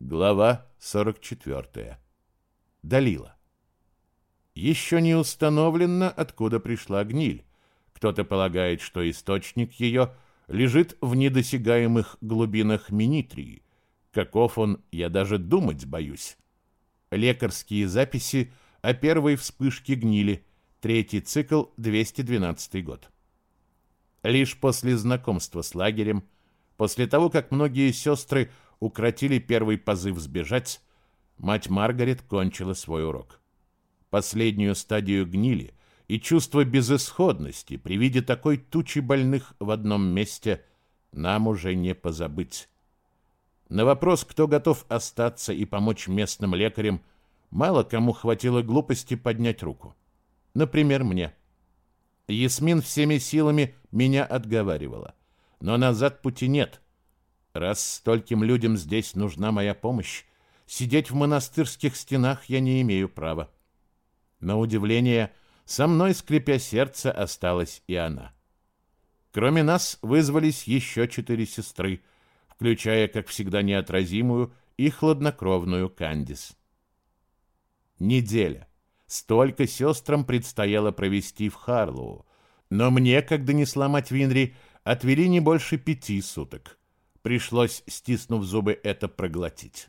Глава 44. Далила. Еще не установлено, откуда пришла гниль. Кто-то полагает, что источник ее лежит в недосягаемых глубинах Минитрии. Каков он, я даже думать боюсь. Лекарские записи о первой вспышке гнили, третий цикл, 212 год. Лишь после знакомства с лагерем, после того, как многие сестры укротили первый позыв сбежать, мать Маргарет кончила свой урок. Последнюю стадию гнили и чувство безысходности при виде такой тучи больных в одном месте нам уже не позабыть. На вопрос, кто готов остаться и помочь местным лекарям, мало кому хватило глупости поднять руку. Например, мне. Ясмин всеми силами меня отговаривала. Но назад пути нет — Раз стольким людям здесь нужна моя помощь, сидеть в монастырских стенах я не имею права. На удивление, со мной, скрипя сердце, осталась и она. Кроме нас вызвались еще четыре сестры, включая, как всегда, неотразимую и хладнокровную Кандис. Неделя. Столько сестрам предстояло провести в Харлоу, но мне, как донесла мать Винри, отвели не больше пяти суток. Пришлось, стиснув зубы, это проглотить.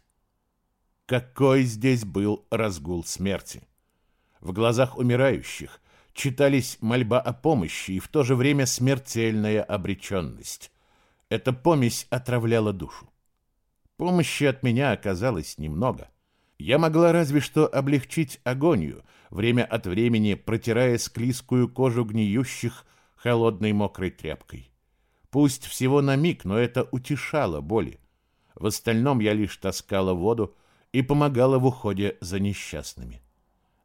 Какой здесь был разгул смерти! В глазах умирающих читались мольба о помощи и в то же время смертельная обреченность. Эта помесь отравляла душу. Помощи от меня оказалось немного. Я могла разве что облегчить агонию, время от времени протирая склизкую кожу гниющих холодной мокрой тряпкой. Пусть всего на миг, но это утешало боли. В остальном я лишь таскала воду и помогала в уходе за несчастными.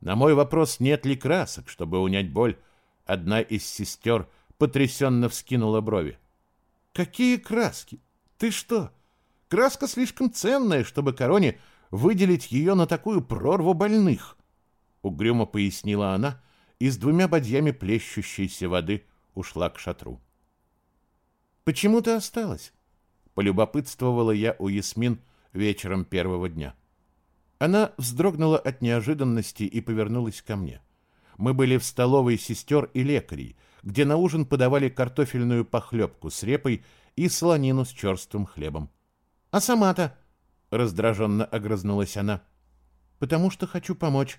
На мой вопрос, нет ли красок, чтобы унять боль, одна из сестер потрясенно вскинула брови. «Какие краски? Ты что? Краска слишком ценная, чтобы короне выделить ее на такую прорву больных!» Угрюмо пояснила она и с двумя бадьями плещущейся воды ушла к шатру. Почему ты осталась? Полюбопытствовала я у Ясмин вечером первого дня. Она вздрогнула от неожиданности и повернулась ко мне. Мы были в столовой сестер и лекарей, где на ужин подавали картофельную похлебку с репой и солонину с черствым хлебом. «А сама-то?» — раздраженно огрызнулась она. «Потому что хочу помочь.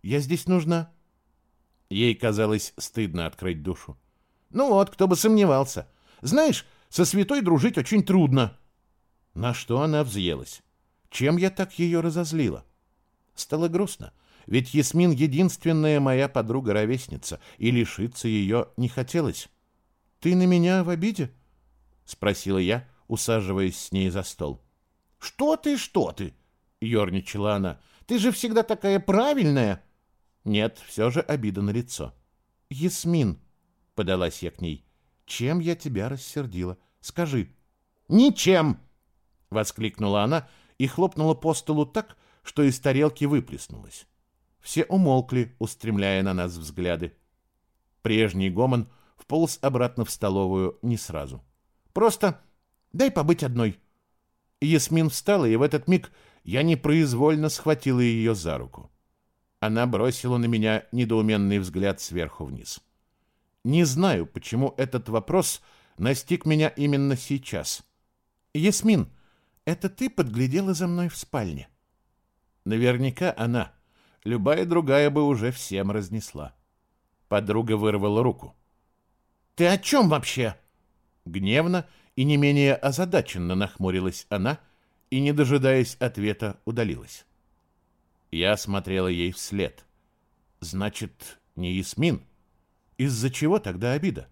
Я здесь нужна». Ей казалось стыдно открыть душу. «Ну вот, кто бы сомневался. Знаешь, со святой дружить очень трудно. На что она взъелась? Чем я так ее разозлила? Стало грустно, ведь Ясмин единственная моя подруга-ровесница, и лишиться ее не хотелось. «Ты на меня в обиде?» — спросила я, усаживаясь с ней за стол. «Что ты, что ты?» — ерничала она. «Ты же всегда такая правильная!» Нет, все же обида на лицо. «Ясмин!» — подалась я к ней. Чем я тебя рассердила? Скажи. Ничем, воскликнула она и хлопнула по столу так, что из тарелки выплеснулось. Все умолкли, устремляя на нас взгляды. Прежний гомон вполз обратно в столовую не сразу. Просто дай побыть одной. Ясмин встала, и в этот миг я непроизвольно схватила ее за руку. Она бросила на меня недоуменный взгляд сверху вниз. — не знаю, почему этот вопрос настиг меня именно сейчас. Ясмин, это ты подглядела за мной в спальне? Наверняка она. Любая другая бы уже всем разнесла. Подруга вырвала руку. Ты о чем вообще? Гневно и не менее озадаченно нахмурилась она и, не дожидаясь ответа, удалилась. Я смотрела ей вслед. Значит, не Ясмин? — из-за чего тогда обида?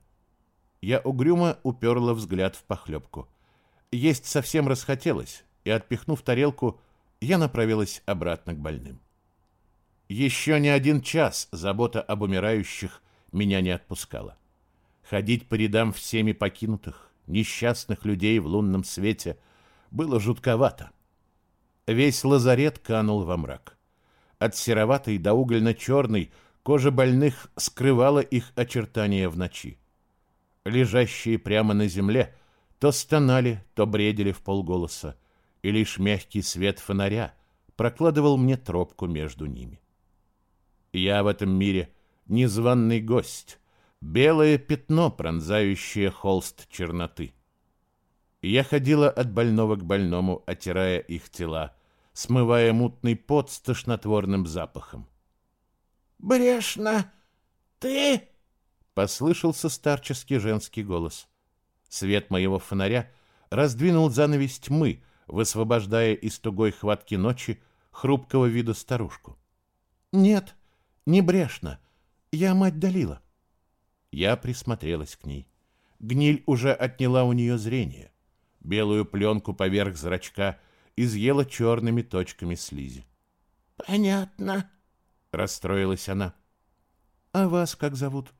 Я угрюмо уперла взгляд в похлебку. Есть совсем расхотелось, и, отпихнув тарелку, я направилась обратно к больным. Еще не один час забота об умирающих меня не отпускала. Ходить по рядам всеми покинутых, несчастных людей в лунном свете было жутковато. Весь лазарет канул во мрак. От сероватой до угольно-черной Кожа больных скрывала их очертания в ночи. Лежащие прямо на земле то стонали, то бредили в полголоса. и лишь мягкий свет фонаря прокладывал мне тропку между ними. Я в этом мире незваный гость, белое пятно, пронзающее холст черноты. Я ходила от больного к больному, отирая их тела, смывая мутный пот с тошнотворным запахом. «Брешно! Ты?» — послышался старческий женский голос. Свет моего фонаря раздвинул занавес тьмы, высвобождая из тугой хватки ночи хрупкого вида старушку. «Нет, не брешно. Я мать Далила». Я присмотрелась к ней. Гниль уже отняла у нее зрение. Белую пленку поверх зрачка изъела черными точками слизи. «Понятно», — расстроилась она. «А вас как зовут?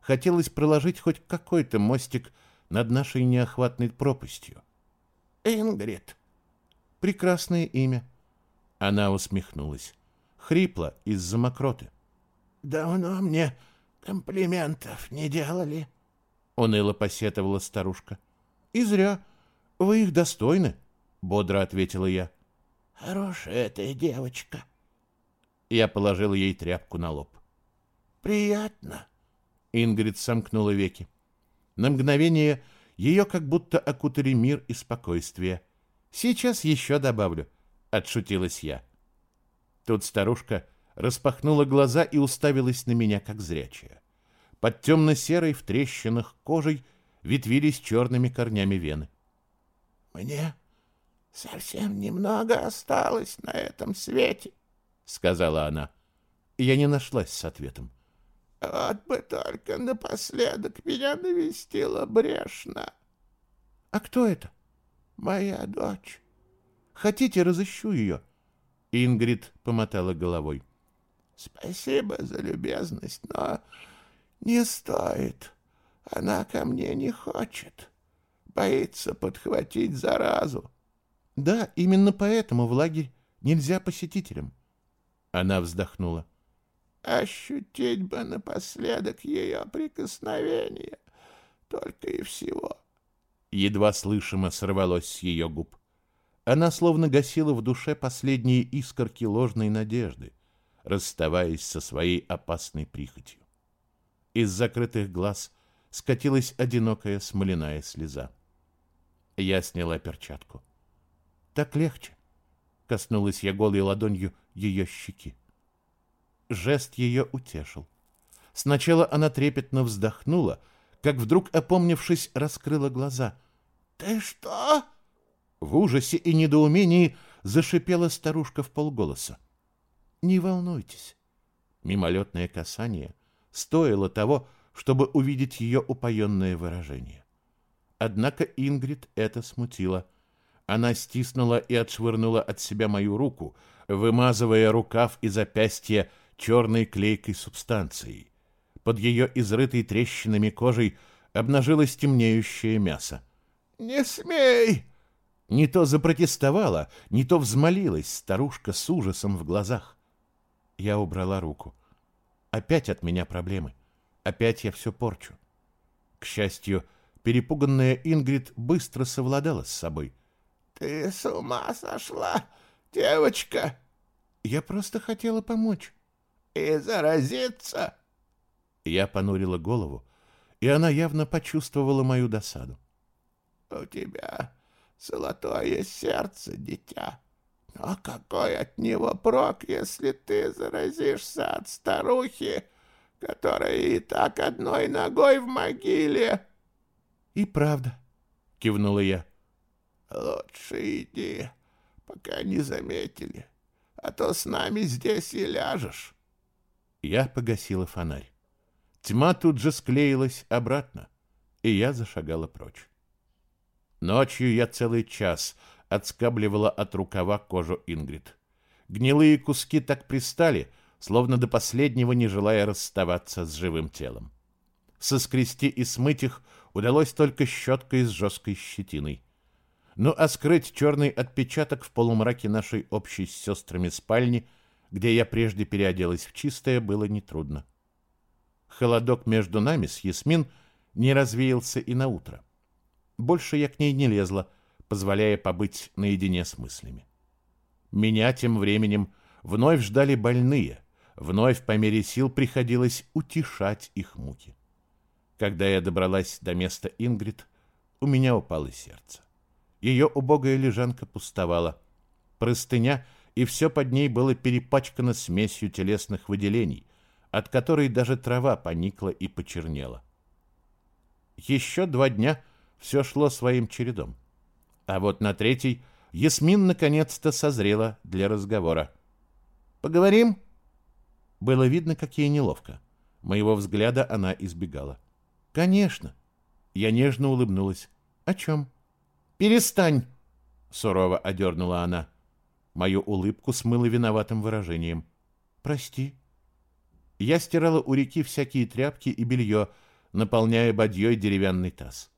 Хотелось проложить хоть какой-то мостик над нашей неохватной пропастью». «Ингрид». «Прекрасное имя». Она усмехнулась. Хрипло из-за мокроты. «Давно мне комплиментов не делали?» Уныло посетовала старушка. «И зря. Вы их достойны», — бодро ответила я. «Хорошая ты девочка». Я положил ей тряпку на лоб. «Приятно». Ингрид сомкнула веки. На мгновение ее как будто окутали мир и спокойствие. «Сейчас еще добавлю», — отшутилась я. Тут старушка распахнула глаза и уставилась на меня, как зрячая. Под темно-серой в трещинах кожей ветвились черными корнями вены. «Мне совсем немного осталось на этом свете», — сказала она. Я не нашлась с ответом. «Вот бы только напоследок меня навестила брешна». «А кто это?» «Моя дочь». «Хотите, разыщу ее?» Ингрид помотала головой. «Спасибо за любезность, но не стоит. Она ко мне не хочет» боится подхватить заразу. Да, именно поэтому в лагерь нельзя посетителям. Она вздохнула. Ощутить бы напоследок ее прикосновение, только и всего. Едва слышимо сорвалось с ее губ. Она словно гасила в душе последние искорки ложной надежды, расставаясь со своей опасной прихотью. Из закрытых глаз скатилась одинокая смоляная слеза. Я сняла перчатку. Так легче. Коснулась я голой ладонью ее щеки. Жест ее утешил. Сначала она трепетно вздохнула, как вдруг, опомнившись, раскрыла глаза. «Ты что?» В ужасе и недоумении зашипела старушка в полголоса. «Не волнуйтесь». Мимолетное касание стоило того, чтобы увидеть ее упоенное выражение. Однако Ингрид это смутило. Она стиснула и отшвырнула от себя мою руку, вымазывая рукав и запястье черной клейкой субстанцией. Под ее изрытой трещинами кожей обнажилось темнеющее мясо. «Не смей!» Не то запротестовала, не то взмолилась старушка с ужасом в глазах. Я убрала руку. Опять от меня проблемы. Опять я все порчу. К счастью, Перепуганная Ингрид быстро совладала с собой. «Ты с ума сошла, девочка!» «Я просто хотела помочь». «И заразиться!» Я понурила голову, и она явно почувствовала мою досаду. «У тебя золотое сердце, дитя. Но какой от него прок, если ты заразишься от старухи, которая и так одной ногой в могиле?» И правда, кивнула я. Лучше иди, пока не заметили, а то с нами здесь и ляжешь. Я погасила фонарь. Тьма тут же склеилась обратно, и я зашагала прочь. Ночью я целый час отскабливала от рукава кожу Ингрид. Гнилые куски так пристали, словно до последнего не желая расставаться с живым телом. Соскрести и смыть их удалось только щеткой с жесткой щетиной. Ну а скрыть черный отпечаток в полумраке нашей общей с сестрами спальни, где я прежде переоделась в чистое, было нетрудно. Холодок между нами с Ясмин не развеялся и на утро. Больше я к ней не лезла, позволяя побыть наедине с мыслями. Меня тем временем вновь ждали больные, вновь по мере сил приходилось утешать их муки. Когда я добралась до места Ингрид, у меня упало сердце. Ее убогая лежанка пустовала. Простыня и все под ней было перепачкано смесью телесных выделений, от которой даже трава поникла и почернела. Еще два дня все шло своим чередом. А вот на третий Ясмин наконец-то созрела для разговора. «Поговорим?» Было видно, как ей неловко. Моего взгляда она избегала. «Конечно!» Я нежно улыбнулась. «О чем?» «Перестань!» Сурово одернула она. Мою улыбку смыло виноватым выражением. «Прости». Я стирала у реки всякие тряпки и белье, наполняя бадьей деревянный таз.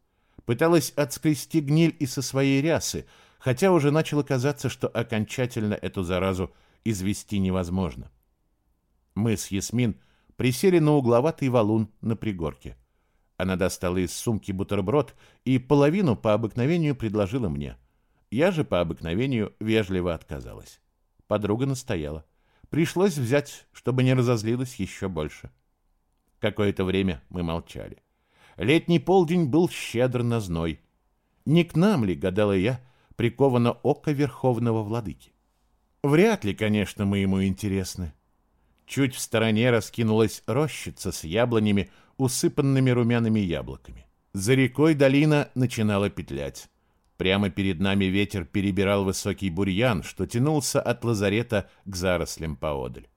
Пыталась отскрести гниль и со своей рясы, хотя уже начало казаться, что окончательно эту заразу извести невозможно. Мы с Ясмин присели на угловатый валун на пригорке. Она достала из сумки бутерброд и половину по обыкновению предложила мне. Я же по обыкновению вежливо отказалась. Подруга настояла. Пришлось взять, чтобы не разозлилась еще больше. Какое-то время мы молчали. Летний полдень был щедр на зной. Не к нам ли, гадала я, приковано око верховного владыки? Вряд ли, конечно, мы ему интересны. Чуть в стороне раскинулась рощица с яблонями, усыпанными румяными яблоками. За рекой долина начинала петлять. Прямо перед нами ветер перебирал высокий бурьян, что тянулся от лазарета к зарослям поодаль.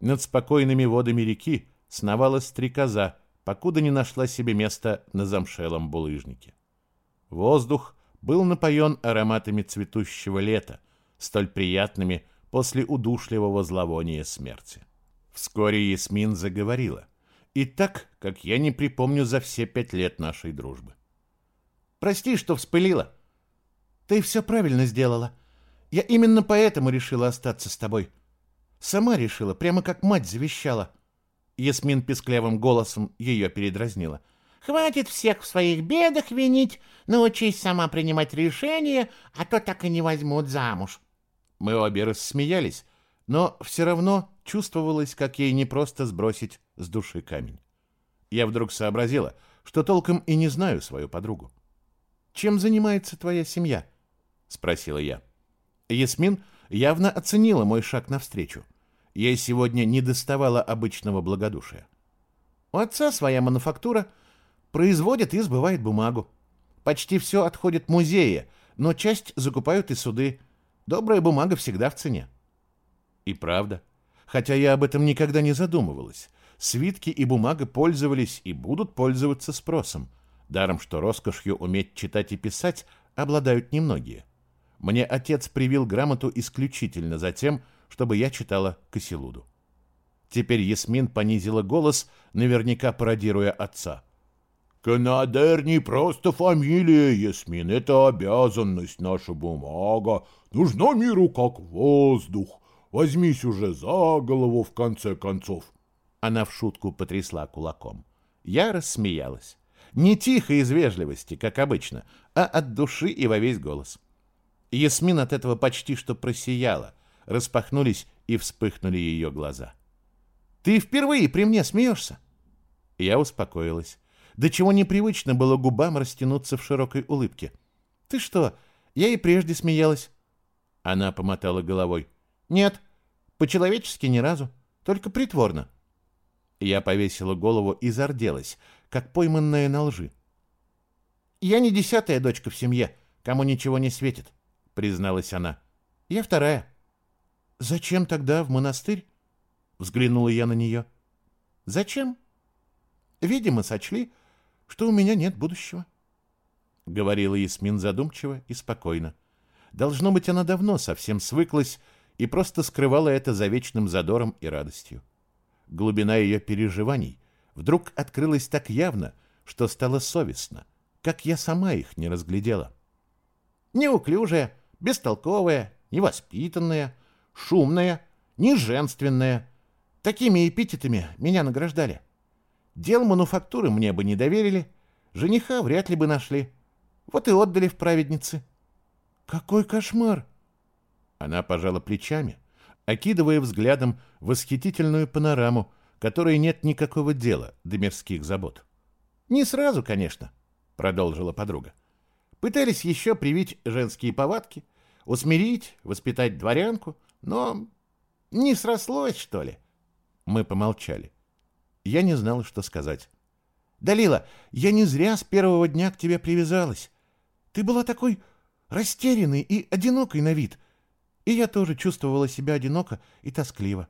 Над спокойными водами реки сновала стрекоза, покуда не нашла себе места на замшелом булыжнике. Воздух был напоен ароматами цветущего лета, столь приятными после удушливого зловония смерти. Вскоре Ясмин заговорила. И так, как я не припомню за все пять лет нашей дружбы. «Прости, что вспылила», ты все правильно сделала. Я именно поэтому решила остаться с тобой. Сама решила, прямо как мать завещала. Ясмин песклявым голосом ее передразнила. Хватит всех в своих бедах винить, научись сама принимать решения, а то так и не возьмут замуж. Мы обе рассмеялись, но все равно чувствовалось, как ей не просто сбросить с души камень. Я вдруг сообразила, что толком и не знаю свою подругу. Чем занимается твоя семья? спросила я. Ясмин явно оценила мой шаг навстречу. Ей сегодня не доставало обычного благодушия. У отца своя мануфактура производит и сбывает бумагу. Почти все отходит в музее, но часть закупают и суды. Добрая бумага всегда в цене. И правда. Хотя я об этом никогда не задумывалась. Свитки и бумага пользовались и будут пользоваться спросом. Даром, что роскошью уметь читать и писать обладают немногие. Мне отец привил грамоту исключительно за тем, чтобы я читала Кассилуду. Теперь Ясмин понизила голос, наверняка пародируя отца. «Канадер не просто фамилия, Ясмин, это обязанность, наша бумага. Нужна миру как воздух. Возьмись уже за голову, в конце концов». Она в шутку потрясла кулаком. Я рассмеялась. Не тихо из вежливости, как обычно, а от души и во весь голос. — Ясмин от этого почти что просияла. Распахнулись и вспыхнули ее глаза. «Ты впервые при мне смеешься?» Я успокоилась. До чего непривычно было губам растянуться в широкой улыбке. «Ты что, я и прежде смеялась». Она помотала головой. «Нет, по-человечески ни разу, только притворно». Я повесила голову и зарделась, как пойманная на лжи. «Я не десятая дочка в семье, кому ничего не светит. — призналась она. «Я вторая». «Зачем тогда в монастырь?» — взглянула я на нее. «Зачем?» «Видимо, сочли, что у меня нет будущего», — говорила Ясмин задумчиво и спокойно. Должно быть, она давно совсем свыклась и просто скрывала это за вечным задором и радостью. Глубина ее переживаний вдруг открылась так явно, что стало совестно, как я сама их не разглядела. «Неуклюжая», бестолковая, невоспитанная, шумная, неженственная. Такими эпитетами меня награждали. Дел мануфактуры мне бы не доверили, жениха вряд ли бы нашли. Вот и отдали в праведницы. Какой кошмар! Она пожала плечами, окидывая взглядом восхитительную панораму, которой нет никакого дела до мирских забот. Не сразу, конечно, продолжила подруга. Пытались еще привить женские повадки, усмирить, воспитать дворянку, но не срослось, что ли. Мы помолчали. Я не знала, что сказать. «Далила, я не зря с первого дня к тебе привязалась. Ты была такой растерянной и одинокой на вид. И я тоже чувствовала себя одиноко и тоскливо.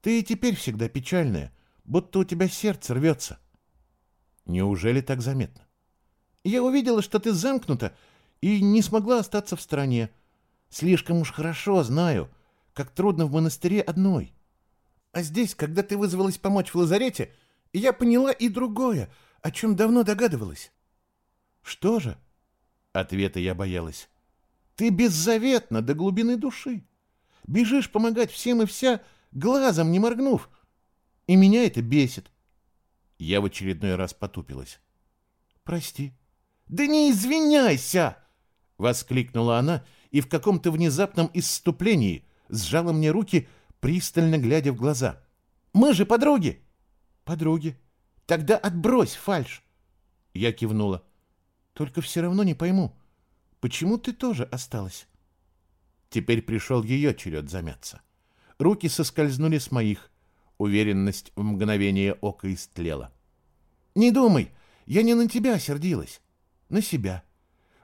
Ты и теперь всегда печальная, будто у тебя сердце рвется». «Неужели так заметно?» «Я увидела, что ты замкнута и не смогла остаться в стороне. Слишком уж хорошо знаю, как трудно в монастыре одной. А здесь, когда ты вызвалась помочь в лазарете, я поняла и другое, о чем давно догадывалась. Что же? Ответа я боялась. Ты беззаветна до глубины души. Бежишь помогать всем и вся, глазом не моргнув. И меня это бесит. Я в очередной раз потупилась. Прости. Да не извиняйся! Воскликнула она и в каком-то внезапном исступлении сжала мне руки, пристально глядя в глаза. «Мы же подруги!» «Подруги. Тогда отбрось фальш!» Я кивнула. «Только все равно не пойму, почему ты тоже осталась?» Теперь пришел ее черед замяться. Руки соскользнули с моих. Уверенность в мгновение ока истлела. «Не думай, я не на тебя сердилась. На себя.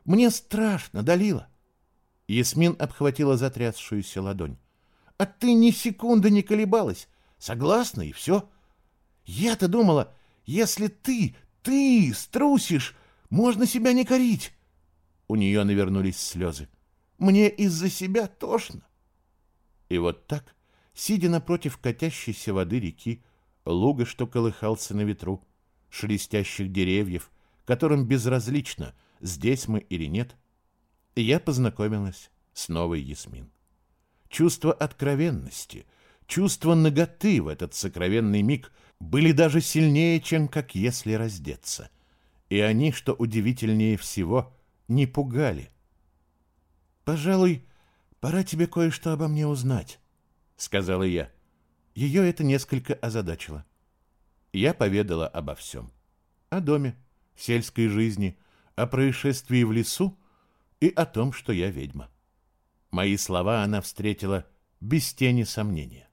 Мне страшно, Далила. Ясмин обхватила затрясшуюся ладонь. А ты ни секунды не колебалась. Согласна, и все. Я-то думала, если ты, ты струсишь, можно себя не корить. У нее навернулись слезы. Мне из-за себя тошно. И вот так, сидя напротив катящейся воды реки, луга, что колыхался на ветру, шелестящих деревьев, которым безразлично, здесь мы или нет, я познакомилась с новой Ясмин. Чувство откровенности, чувство наготы в этот сокровенный миг были даже сильнее, чем как если раздеться. И они, что удивительнее всего, не пугали. «Пожалуй, пора тебе кое-что обо мне узнать», — сказала я. Ее это несколько озадачило. Я поведала обо всем. О доме, сельской жизни, о происшествии в лесу и о том, что я ведьма. Мои слова она встретила без тени сомнения.